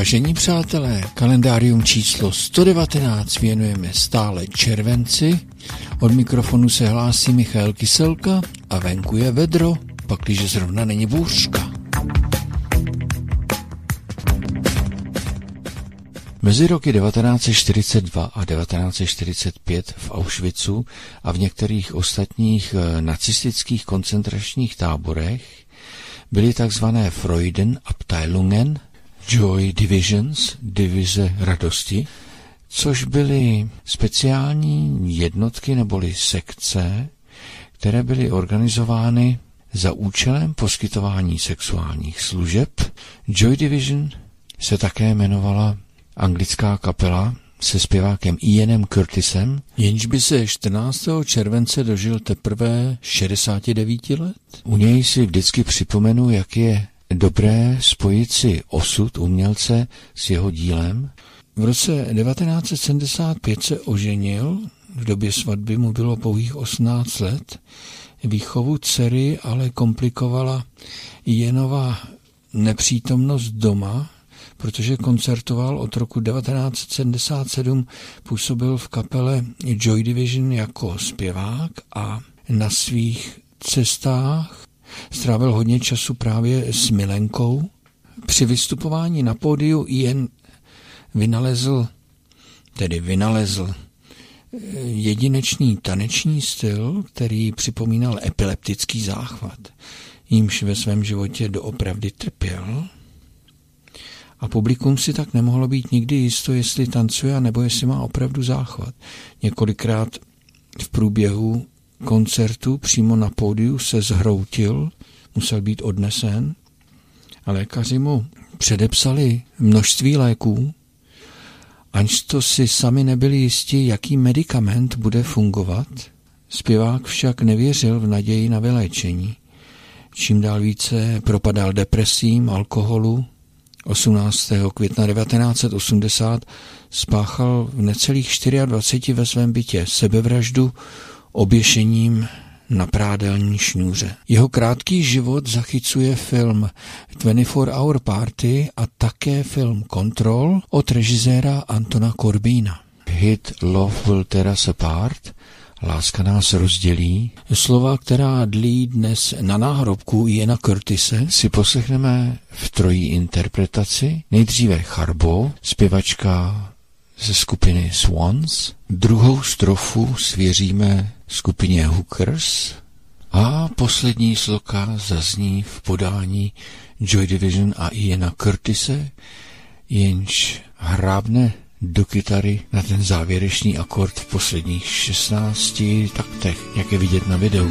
Vážení přátelé, kalendárium číslo 119 věnujeme stále červenci. Od mikrofonu se hlásí Michal Kyselka a venku je vedro, pakliže zrovna není bůřka. Mezi roky 1942 a 1945 v Auschwitzu a v některých ostatních eh, nacistických koncentračních táborech byly takzvané Freudenabteilungen, Joy Divisions, divize radosti, což byly speciální jednotky neboli sekce, které byly organizovány za účelem poskytování sexuálních služeb. Joy Division se také jmenovala anglická kapela se zpěvákem Ianem Curtisem, jenž by se 14. července dožil teprve 69 let. U něj si vždycky připomenu, jak je dobré spojit si osud umělce s jeho dílem. V roce 1975 se oženil, v době svatby mu bylo pouhých 18 let. Výchovu dcery ale komplikovala Jenova nepřítomnost doma, protože koncertoval od roku 1977, působil v kapele Joy Division jako zpěvák a na svých cestách strávil hodně času právě s Milenkou. Při vystupování na pódiu jen vynalezl, tedy vynalezl jedinečný taneční styl, který připomínal epileptický záchvat, jímž ve svém životě doopravdy trpěl a publikum si tak nemohlo být nikdy jisto, jestli tancuje, nebo jestli má opravdu záchvat. Několikrát v průběhu koncertu přímo na pódiu se zhroutil, musel být odnesen a lékaři mu předepsali množství léků, aniž to si sami nebyli jisti, jaký medicament bude fungovat. Zpěvák však nevěřil v naději na vyléčení. Čím dál více propadal depresím, alkoholu, 18. května 1980 spáchal v necelých 24 ve svém bytě sebevraždu oběšením na prádelní šňůře. Jeho krátký život zachycuje film 24 Hour Party a také film Control od režiséra Antona Corbína. Hit Love Will Tear Us Apart Láska nás rozdělí. Slova, která dlí dnes na náhrobku Jena Curtise, si poslechneme v trojí interpretaci. Nejdříve Charbo, zpěvačka ze skupiny Swans. Druhou strofu svěříme skupině Hookers. A poslední sloka zazní v podání Joy Division a Iena Curtise, jenž hrábne do kytary na ten závěrečný akord v posledních 16 taktech, jak je vidět na videu.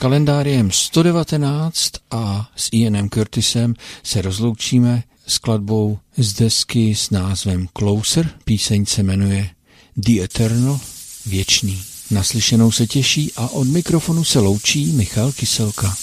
kalendářem 119 a s Ianem Curtisem se rozloučíme skladbou z desky s názvem Closer. Píseň se jmenuje The Eternal, věčný. Naslyšenou se těší a od mikrofonu se loučí Michal Kyselka.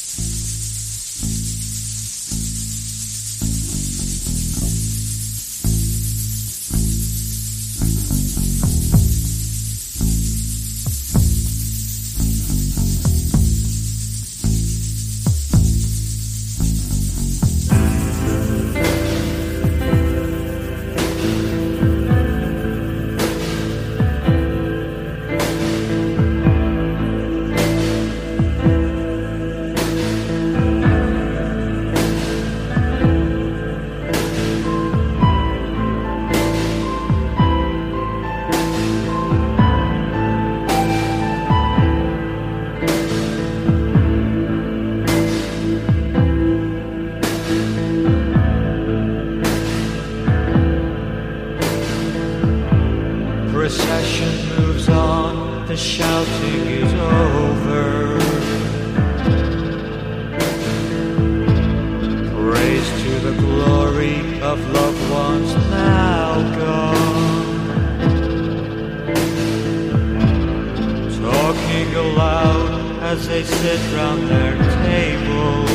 sit round their table,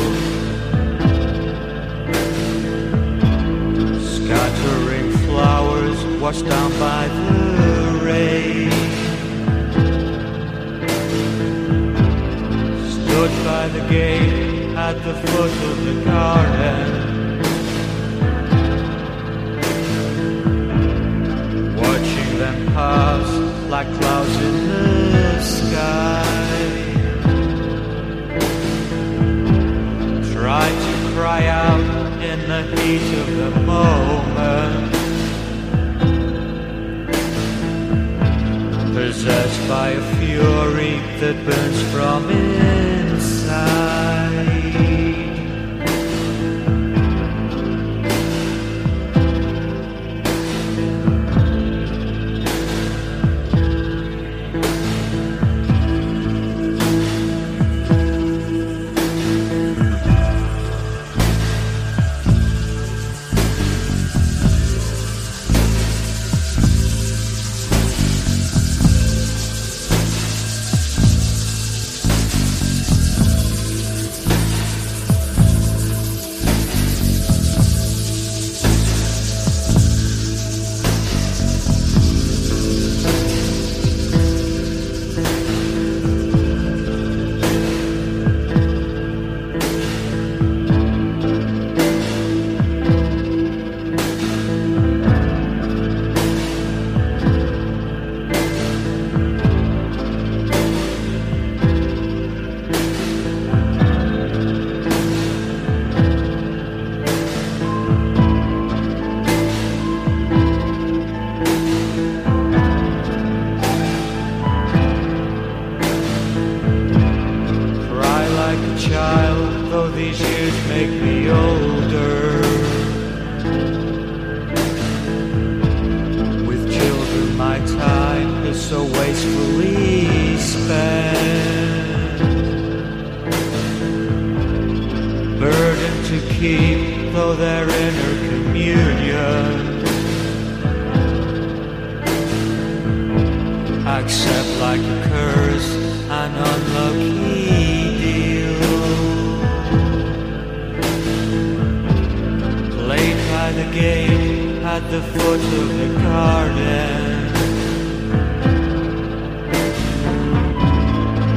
scattering flowers washed down by the rain. Stood by the gate at the foot of the garden. Watching them pass like clouds in the sky. cry out in the heat of the moment. Possessed by a fury that burns from inside. keep, though their inner communion. Accept like a curse an unlucky deal. Late by the gate at the foot of the garden.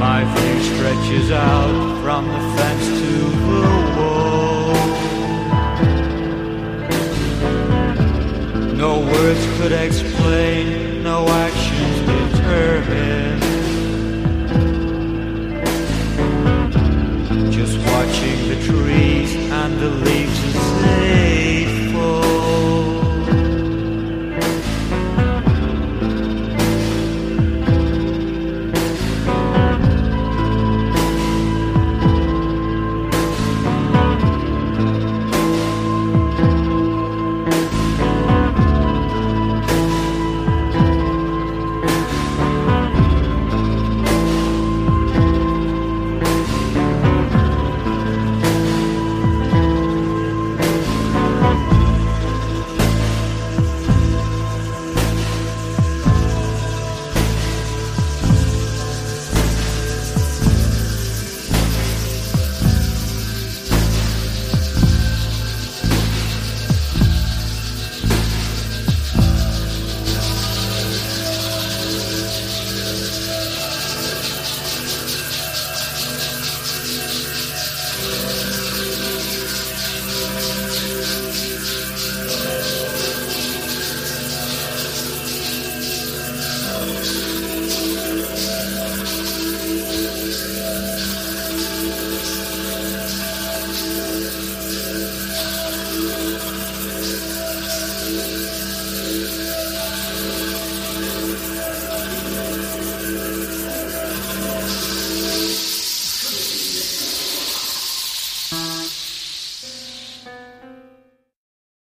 My view stretches out from the fence to the wall. words could explain, no actions determine. Just watching the trees and the leaves